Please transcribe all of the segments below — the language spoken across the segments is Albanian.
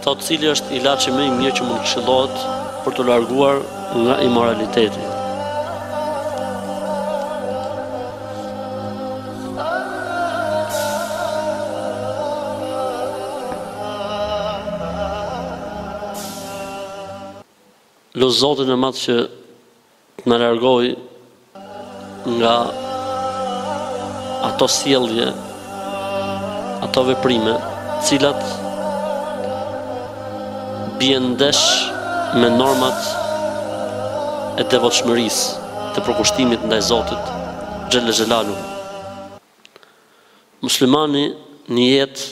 Thotë cili është ilaçi më i mirë që mund të këshillohet për t'u larguar nga imoraliteti. Lusim Zotin e madh që Të na largojë nga ato sjellje, ato veprime, të cilat bien ndesh me normat e devotshmërisë, të përkushtimit ndaj Zotit Xhelle Xhelalu. Muslimani në jetë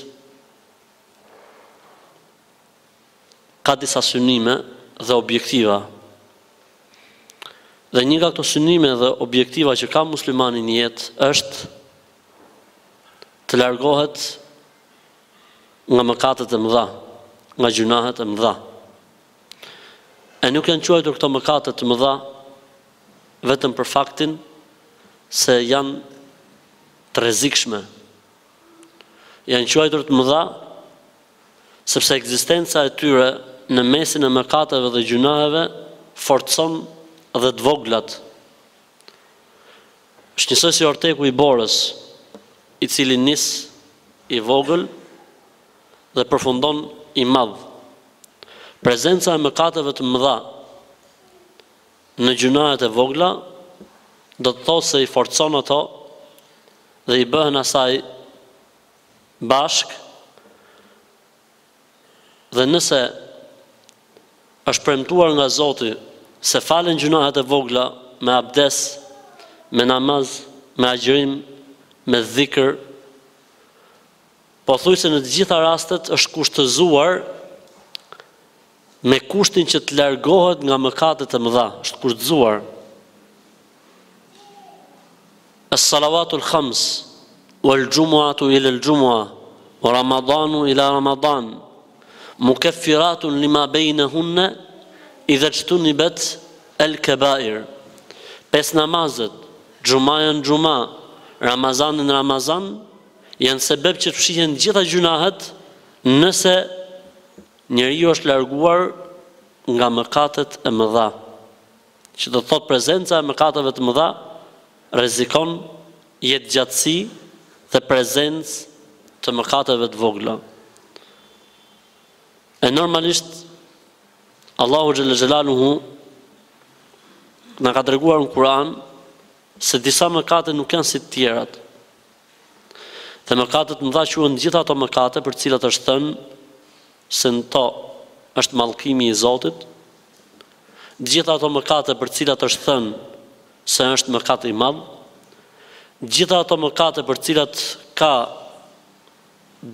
ka disa synime dhe objektiva. Dhe një nga këto synime dhe objektiva që ka muslimani në jetë është të largohet nga mëkatet e mëdha, nga gjynahet e mëdha. E nuk janë quajtur këto mëkate të mëdha vetëm për faktin se janë të rrezikshme. Janë quajtur të mëdha sepse ekzistenca e tyre në mesin e mëkateve dhe gjynaheve forcon dhe të voglat. Është njësoj si orteku i borës, i cili nis i vogël dhe përfundon i madh. Prezenca e mëkateve të mëdha në gjynahet e vogla do të thotë se i forcon ato dhe i bëhen asaj bashk dhe nëse është premtuar nga Zoti se falen gjynahet e vogla me abdes, me namaz, me agjërim, me dhikr, pothuajse në të gjitha rastet është kushtëzuar, me kushtin që të largohet nga mëkatet e mëdha, është kushtëzuar, Es-salawatu al-khams, wal-jumu'atu ila al-jumu'a, wa ramadanu ila ramadan, mukeffiratun lima bejnehunne, idha jtunibat al-kabair. Pesë namazet, xhumaja në xhuma, ramazani në ramazan, janë sebeb që të fshihen të gjitha gjynahet, nëse Njeriu është larguar nga mëkatet e mëdha, që do të thotë prezenca e mëkateve të mëdha rrezikon jetëgjatësi dhe prezencë të mëkateve të vogla. E normalisht Allahu xhelle xhelaluhu na ka treguar në Kur'an se disa mëkate nuk janë si të tjerat. Dhe mëkate të mëdha quhen të gjitha ato mëkate për të cilat është thënë se në to është mallkimi i Zotit, të gjitha ato mëkate për të cilat është thënë se është mëkat i madh, të gjitha ato mëkate për të cilat ka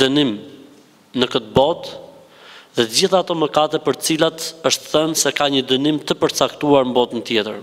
dënim në këtë botë dhe të gjitha ato mëkate për të cilat është thënë se ka një dënim të përcaktuar në botën tjetër.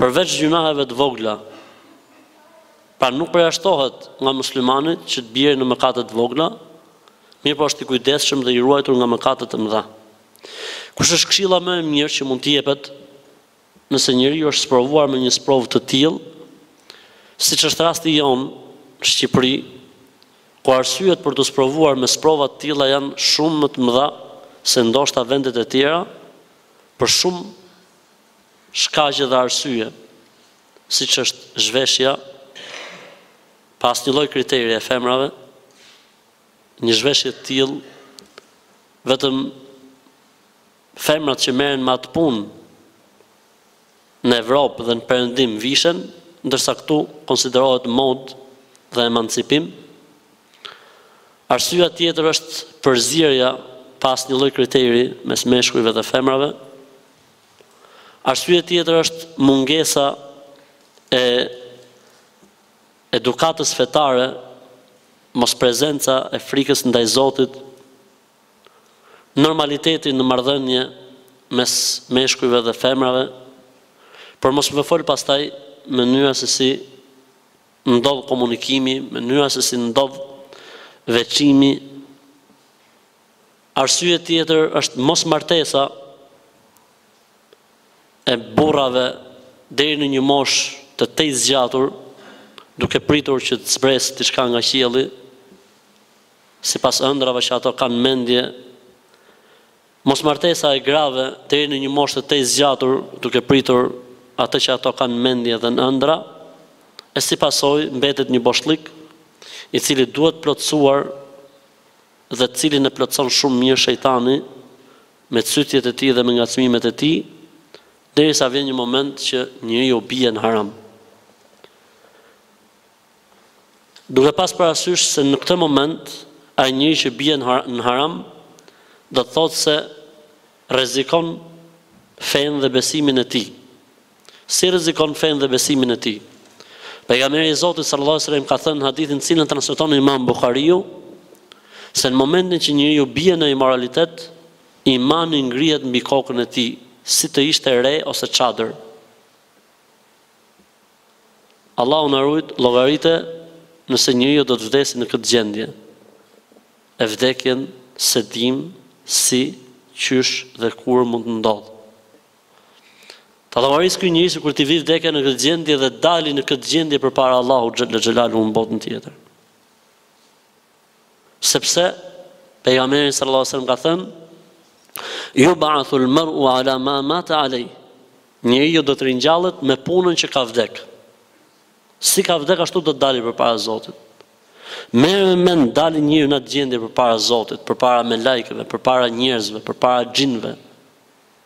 Përveç gjynaheve të vogla, pra nuk përjashtohet nga muslimani që të bjerë në mëkate të vogla, mirëpo është i kujdesshëm dhe i ruajtur nga mëkatet e mëdha. Kush është këshilla më e mirë që mund t'i jepet nëse njeriu është sprovuar me një sprovë të tillë, siç është rasti jonë në Shqipëri, ku arsyet për t'u sprovuar me sprova të tilla janë shumë më të mëdha se ndoshta vendet e tjera për shumë shkaqe dhe arsye, siç është zhveshja, pa asnjë lloj kriteri e femrave, një zhveshje të tillë vetëm femrat që merren me atë punë në Evropë dhe në Perëndim vishen, ndërsa këtu konsiderohet modë dhe emancipim. Arsyeja tjetër është përzierja pa asnjë lloj kriteri mes meshkujve dhe femrave. Arsye tjetër është mungesa e edukatës fetare, mosprezenca e frikës ndaj Zotit, normaliteti në marrëdhënie mes meshkujve dhe femrave, por mos më fol pastaj mënyra se si ndodh komunikimi, mënyra se si ndodh veçimi. Arsye tjetër është mosmartesa e burrave deri në një moshë të tejzgjatur, duke pritur që të zbresë diçka nga qielli, sipas ëndrrave që ato kanë mendje. Mosmartesa e grave deri në një moshë të tejzgjatur, duke pritur atë që ato kanë në mendje dhe në ëndrra, e si pasojë mbetet një boshllëk, i cili duhet plotësuar, dhe të cilin e plotëson shumë mirë shejtani me cytjet e tij dhe me ngacmimet e tij, derisa vjen një moment që njeriu bie në haram. Duke pas parasysh se në këtë moment ai njeri që bie në haram do të thotë se rrezikon fenë dhe besimin e tij. Si rrezikon fenë dhe besimin e tij? Pejgamberi i Zotit sallallahu alejhi wasallam ka thënë në hadithin të cilën transmeton Imam Buhariu se në momentin që njeriu bie në imoralitet, imani ngrihet mbi kokën e tij, si të ishte re ose çadër. Allahu na rujt llogarite nëse njeriu do të vdesi në këtë gjendje. E vdekjen s'e dim si, qysh dhe kur mund të ndodhë. Ta llogaris ky njeri sikur t'i vi vdekja në këtë gjendje dhe dali në këtë gjendje përpara Allahut xhelle xhelaluhu në botën tjetër. Sepse pejgamberi sallallahu alajhi wasallam ka thënë yub'athu al-mar'u ala ma mata alay. Njeriu do të ringjallet me punën që ka vdek. Si ka vdek ashtu do të dali përpara Zotit. Merre me mend dali njeriu në atë gjendje përpara Zotit, përpara melajkeve, përpara njerëzve, përpara xhinve,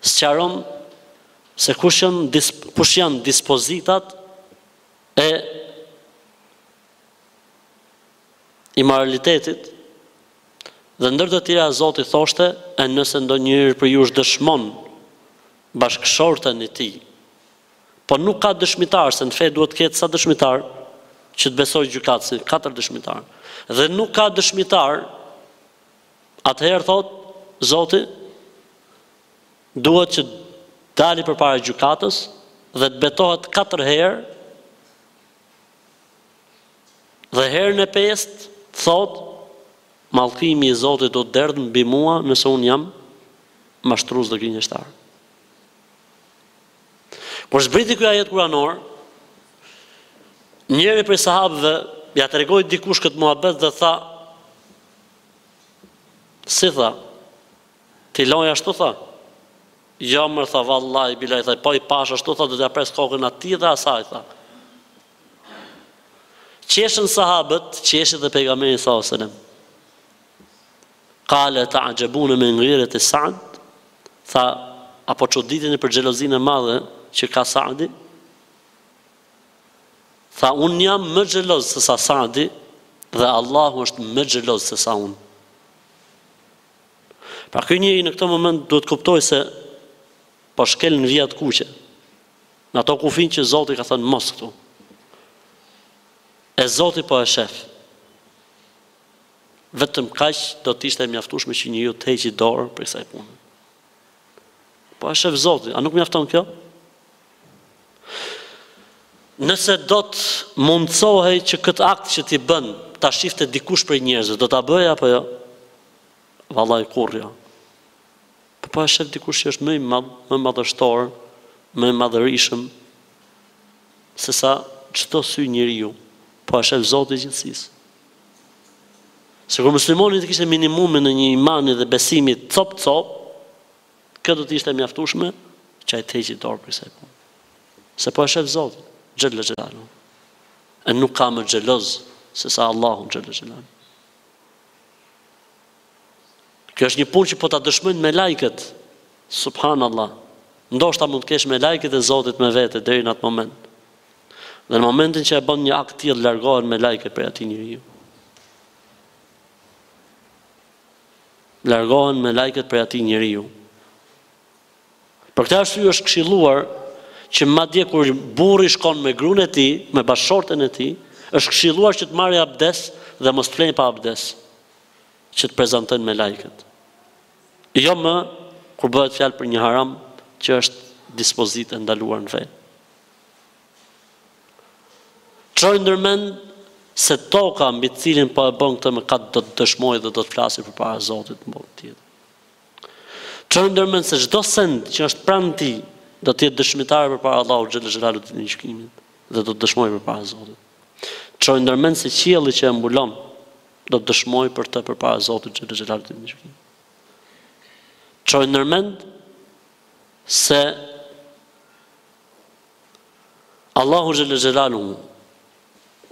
Sqaron se kush janë kush janë dispozitat e imoralitetit dhe ndër të tjera Zoti thoshte e nëse ndonjëri prej jush dëshmon bashkëshorten e tij po nuk ka dëshmitar se në fe duhet të ketë sa dëshmitar që të besojë gjykatësi katër dëshmitar dhe nuk ka dëshmitar Atëherë, thotë Zoti, duhet që të dali përpara gjykatës dhe të betohet katër herë dhe herën e pestë të thotë, Mallkimi i Zotit do të derdhë mbi mua nëse unë jam mashtrues dhe gënjeshtar. Kur zbriti ky ajet kuranor, njëri prej sahabëve ia tregoi dikush këtë muhabet dhe tha, Si tha? Çi lloj ashtu tha? Jo mër tha vallahi bilahi tha po i pash ashtu tha do t'ia pres kokën atij dhe asaj tha. Qeshën sahabët, qeshi dhe pejgamberi sallallahu alaihi wasallam. Kale e ta'xhebune min gireti Saad, tha, a po çuditeni për xhelozinë e madhe që ka Saadi? Tha unë jam më xheloz se sa Sadi dhe Allahu është më xheloz se sa unë. Pra ky njeri në këtë moment duhet të kuptojë se po shkel në vijat kuqe. Në ato kufij që Zoti ka thënë mos këtu. E Zoti po e shef. Vetëm kaq do të ishte e mjaftueshme që njeriu të heqë dorë prej kësaj pune. Po e shef Zoti, a nuk mjafton kjo? Nëse do të mundësohej që këtë akt që ti bën, ta shifte dikush prej njerëzve, do ta bëje apo jo? Vallaj kurrë jo. Po po e shef dikush që është më i madh, më madhështor, më i madhërishëm se sa çdo sy njeriu. Po e shef Zoti i gjithësisë. Sikur muslimani të kishte minimumin e një imani dhe besimi cop cop, kjo do të ishte e mjaftueshme që ai të heqi dorë prej kësaj pune. Se po e shef Zoti, xhel xhelalu. E nuk ka më xheloz se sa Allahu xhel xhelalu. Kjo është një punë që po ta dëshmojnë melajket. Subhanallah. Ndoshta mund të kesh melajket e Zotit me vete deri në atë moment. Dhe në momentin që e bën një akt tillë largohen melajket prej atij njeriu. Largohen melajket prej atij njeriu. Për këtë arsye është këshilluar që madje kur burri shkon me gruan e tij, me bashkëshorten e tij, është këshilluar që të marrë abdes dhe mos të flenjë pa abdes. që të prezantojnë melajket. Jo më kur bëhet fjalë për një haram që është dispozitë e ndaluar në fe. Çoj ndër mend se toka mbi të cilin po e bën këtë mëkat do të dëshmojë dhe do të flasë përpara Zotit në botën tjetër. Çoj ndër mend se çdo send që është pranë tij do të jetë dëshmitare përpara Allahut xhel xhelalu ditën e gjykimit dhe do të dëshmojë përpara Zotit. Çoj ndër mend se qielli që e mbulon do të dëshmojë për të përpara Zotit Xhelle Xhelalu ditën e gjykimit. Çoj ndër mend se Allahu Xhelle Xhelalu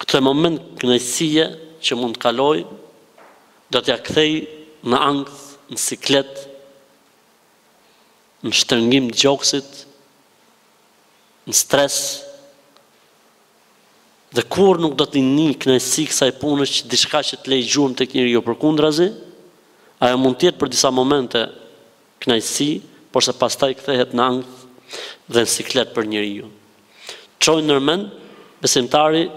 këtë moment kënaqësie që mund të kaloj do t'ia kthej në ankth, në siklet, në shtërngim të gjoksit, në stres, Dhe kurrë nuk do t'i nij kënaqësi kësaj punës që diçka që të lejë gjurmë tek njeriu, përkundrazi, ajo mund të jetë për disa momente kënaqësi, porse pastaj kthehet në ankth dhe në siklet për njeriun. Çoj ndër mend besimtari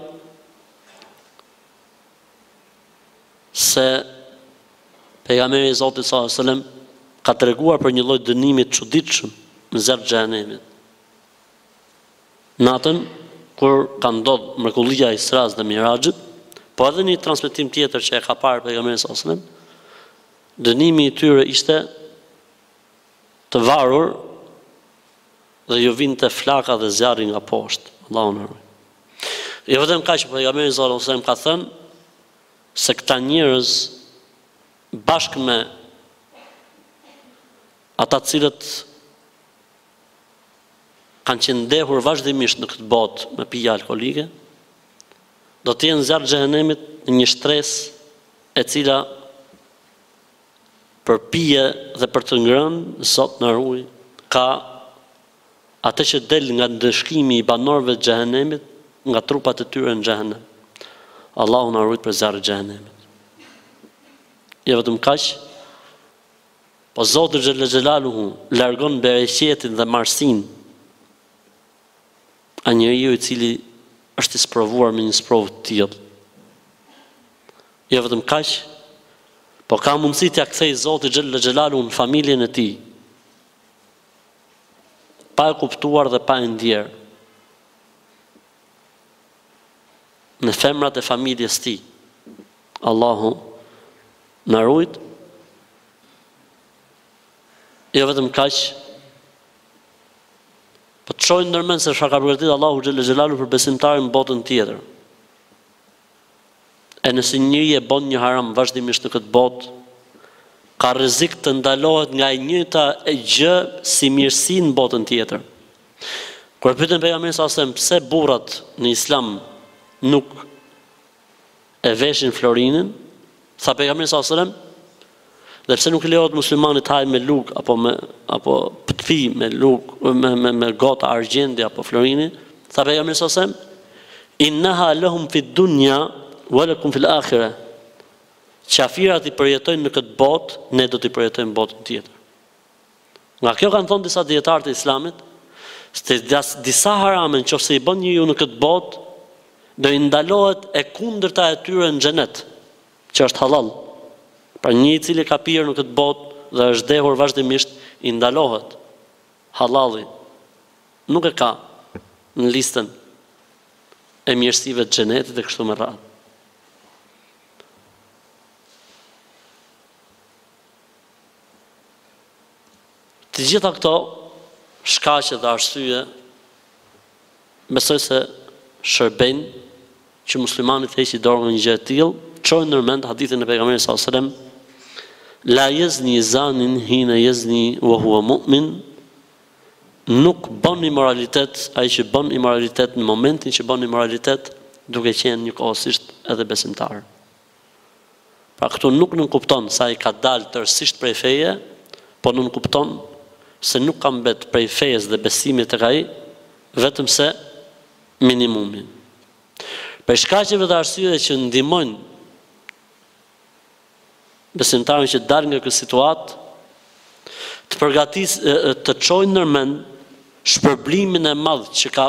se Pejgamberi i Zotit sallallahu alajhi wasallam ka treguar për një lloj dënimi të çuditshëm në zjarr të Xhehenemit. Natën kur ka ndodh mrekullia e Israsë dhe Miraxhit, po edhe në një transmetim tjetër që e ka parë Pejgamberi sallallahu alejhi dhe sellem, dënimi i tyre ishte të varur dhe u vinte flaka dhe zjarri nga poshtë. Allahu na ruaj. Jo vetëm kaq, por Pejgamberi sallallahu alajhi wasallam ka thënë se këta njerëz bashkë me ata të cilët kanë qenë dehur vazhdimisht në këtë botë me pija alkoolike, do të jenë n'zjarr t'xhehenemit në një shtresë e cila për pije dhe për të ngrënë, Zot na ruaj, ka atë që del nga ndëshkimi i banorëve të xhehenemit, nga trupat e tyre në xhehenem. Allahu na ruajt prej zjarrit të xhehenemit. Jo vetëm kaq, Po Zoti xhelle xhelaluhu largon bereqetin dhe mbarësinë ai njeriu i cili është i sprovuar me një sprovë të tillë. Jo vetëm kaq, po ka mundësi t'ia kthejë Zoti xhelle xhelaluhu në familjen e tij. Pa e kuptuar dhe pa e ndjerë. në femrat e familjes tij. Allahu na rujt, jo vetëm kaq, po të shkojë ndër mend se çka ka përgatit Allahu xhelle xhelaluhu për besimtarin në botën tjetër. E nëse njeri e bon një haram vazhdimisht në këtë botë, ka rrezik të ndalohet nga e njëjta gjë si mirësi në botën tjetër. Kur e pyetën Pejgamberin sallallahu alejhi dhe sellem pse burrat në Islam nuk e veshin floririn, tha Pejgamberi sallallahu alejhi dhe sellem, dhe pse nuk i lejohet muslimanit të hajë me lugë apo me apo të pijë me lugë me me me gota argjendi apo floriri tha Pejgamberi sallallahu alejhi dhe sellem innaha lahum fi dunya wa lakum fil akhirah qafirat i përjetojnë në këtë botë ne do t'i përjetojmë në botën tjetër Nga kjo kanë thënë disa dijetarë të Islamit, se disa harame në qoftë se i bën njeriu në këtë botë, do i ndalohet e kundërta e tyre në Xhenet, që është hallall. Pra një i cili ka pirë në këtë botë dhe është dehur vazhdimisht, i ndalohet hallalli, nuk e ka në listën e mirësive të Xhenetit e kështu me radhë. Të gjitha këto shkaqe dhe arsye besoj se shërbejnë që muslimani të heqë dorë nga një gjë e tillë, çoje nër mend hadithin e pejgamberit sallallahu alajhi wasallam, la jezni zani hine jezni ue hue mu'min, nuk bën imoralitet ai që bën imoralitet në momentin që bën imoralitet, duke qenë njëkohësisht edhe besimtar. Pra këtu nuk nënkupton se ai ka dalë tërësisht prej feje, po nënkupton se nuk ka mbet prej fejes dhe besimit tek ai vetëm se minimumi. Prej shkaqeve dhe arsyeve që ndihmojnë besimtarin që të dalë nga kjo situatë, të përgatisë të çojë nër mend shpërblimin e madh që ka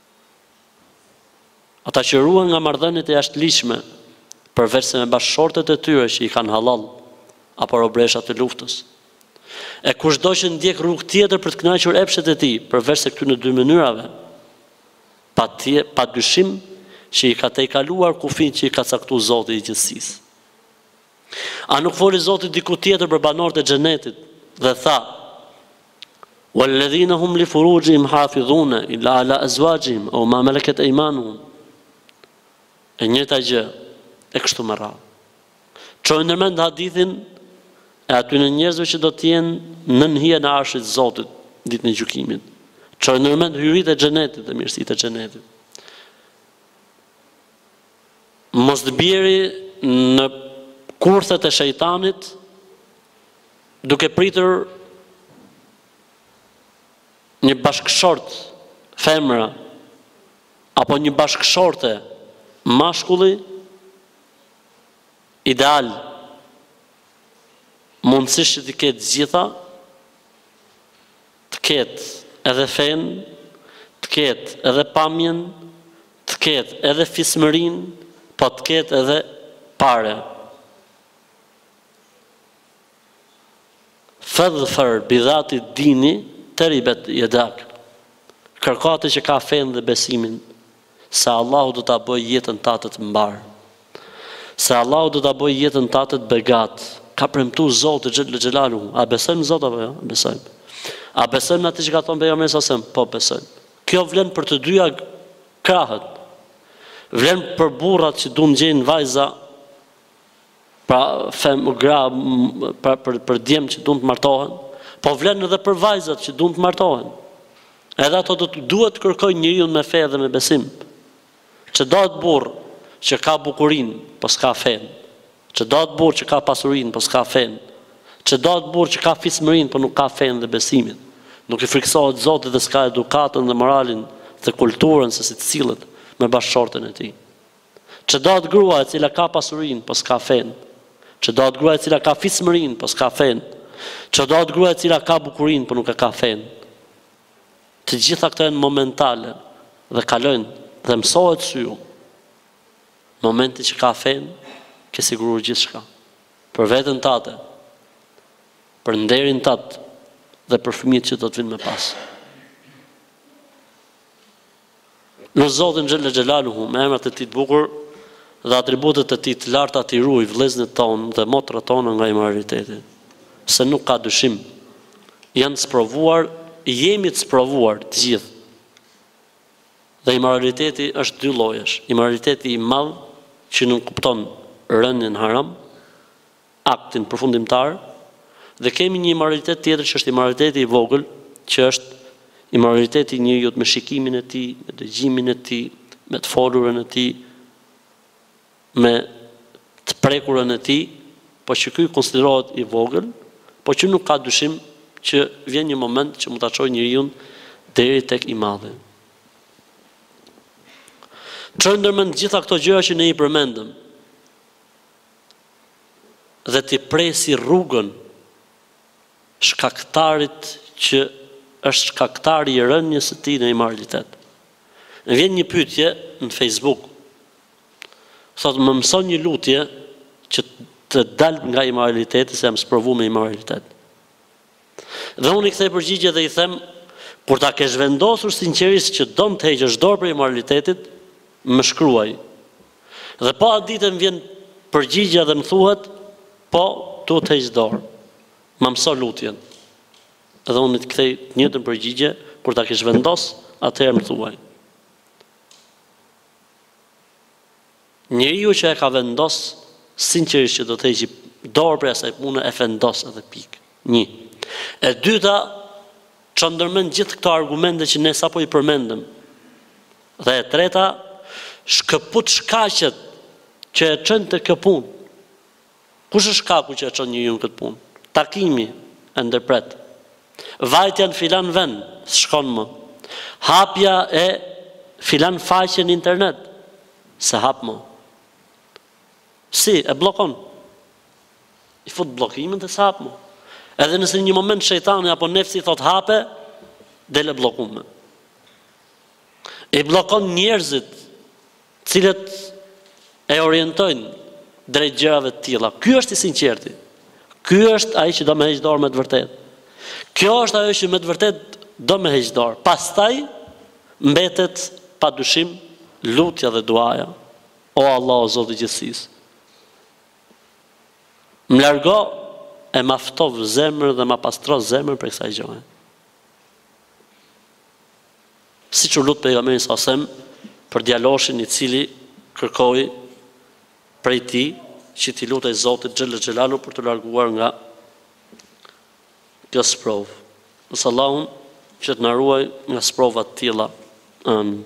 Ata që ruhen nga marrëdhëniet e jashtëligjshme, përveçse me bashkëshortet e tyre që i kanë hallall, apo robresha të luftës. E kushdo që ndjek rrugë tjetër për të kënaqur epshet e tij, përveçse këtyre dy mënyrave, patje, padyshim që i ka tejkaluar kufinë që i ka caktu Zoti i gjithësisë. A nuk foli Zoti diku tjetër për banorët e Xhenetit dhe tha, Uelledhine hum li furuxhihim hafidhun il-la ala ezuaxhihim eu ma meleket ejmanuhum. E njëjta gjë e kështu me radhë. Çoje nër mend hadithin e atyne njerëzve që do të jenë nën hijen e arshit të Zotit ditën e gjykimit. Çoje nër mend hyritë e xhenetit dhe mirësitë e xhenetit. Mos të bjerë në kurthet e shejtanit Duke pritur një bashkëshort femra apo një bashkëshorte mashkulli ideal mundësisht që t'i ketë të gjitha, të ketë edhe fenë, të ketë edhe pamjen, të ketë edhe fisnërinë, po të ketë edhe pare. Fadhfer bidhati dini teribet jedak. Kërko atë që ka fenë dhe besimin, se Allahu do ta bëjë jetën tate të mbarë. Se Allahu do ta bëjë jetën tate të begatë. Ka premtu Zoti xhelle xhelaluhu. A besojmë Zot apo jo? Besojmë. A besojmë në atë që ka thonë pejgamberi sa sem? Po besojmë. Kjo vlen për të dyja krahët. Vlen për burrat që duan të gjejnë vajza Pra fem gra pra për për djem që duan të martohen, po vlen edhe për vajzat që duan të martohen. Edhe ato do të duhet të kërkojnë njeriun me fe dhe me besim. Ç'e do atë burrë që ka bukurinë, po s'ka fenë. Ç'e do atë burrë që ka pasurinë, po s'ka fenë. Ç'e do atë burrë që ka fismërinë, po nuk ka fenë dhe besimin. Nuk i frikësohet Zotit dhe s'ka edukatën dhe moralin dhe kulturën se si të sillet me bashkëshorten e tij. Ç'e do atë grua e cila ka pasurinë, po s'ka fenë. Ç'e do atë grua e cila ka fismërinë, po s'ka fenë. Ç'e do atë grua e cila ka bukurinë, po nuk e ka fenë. Të gjitha këto janë momentale dhe kalojnë dhe mësohet syu. Momentin që ka fenë, ke siguruar gjithçka. Për veten tate, për nderin tat dhe për fëmijët që do të vinë më pas. Lus Zotin xhelle xhelaluhu me emrat e tij të bukur dhe atributet e tij të larta t'i ruaj vëllezërit tanë dhe motrat tona nga imoraliteti se nuk ka dyshim janë sprovuar jemi të sprovuar të gjithë dhe imoraliteti është dy llojesh imoraliteti i madh që nënkupton rënien në haram aktin përfundimtar dhe kemi një imoralitet tjetër që është imoraliteti i vogël, që është imoraliteti i njeriut me shikimin e tij, me dëgjimin e tij, me të folurën e tij, me të prekurën e tij, po që ky konsiderohet i vogël, po që nuk ka dyshim që vjen një moment që mund ta çojë njeriun deri tek i madhi. Çojë ndërmend të gjitha këto gjëra që ne i përmendëm. dhe t'i presi rrugën shkaktarit që është shkaktari i rënies së tij në imoralitet. Më vjen një pyetje në Facebook. Thotë më mëson një lutje që të dal nga imoraliteti se jam sprovu me imoralitet. Dhe unë i kthej përgjigje dhe i them, Kur ta kesh vendosur sinqerisht që don të heqësh dorë prej imoralitetit, më shkruaj. Dhe po atë ditë më vjen përgjigja dhe më thuhet, Po, du të heq dorë. Ma mëso lutjen. Dhe unë i kthej të njëjtën përgjigje, Kur ta kesh vendos, atëherë më thuaj. Njeriu që e ka vendos sinqerisht që do të heqi dorë prej asaj pune e vendos edhe pik. Një. E dyta, çon ndërmend gjithë këto argumente që ne sapo i përmendëm. Dhe e treta, shkëput shkaqet që e çojnë te kjo punë. Kush është shkaku që e çon njeriun në këtë punë? Takimi, e ndërpret. Vajtja në filan vend, s'shkon më. Hapja e filan faqe në internet, s'e hap më. Si, e bllokon. I fut bllokimin dhe s'hap më. Edhe nëse në një moment shejtani apo nefsi i thotë hape, del e bllokume. I bllokon njerëzit të cilët e orientojnë drejt gjërave të tilla. Ky është i sinqerti. Ky është ai që do me heq dorë me të vërtetë. Kjo është ajo që me të vërtetë do me heq dorë. Pastaj mbetet pa dyshim lutja dhe duaja. O Allah, o Zot i gjithësisë. Më largo e ma ftoh zemrën dhe ma pastro zemrën prej kësaj gjëje. Siç u lut Pejgamberi sa sem për djaloshin i cili kërkoi prej tij që t'i lutej Zotit xhele xhelaluhu për t'u larguar nga kjo sprovë. Lus Allahun që të na ruaj nga sprova të tilla. Amin.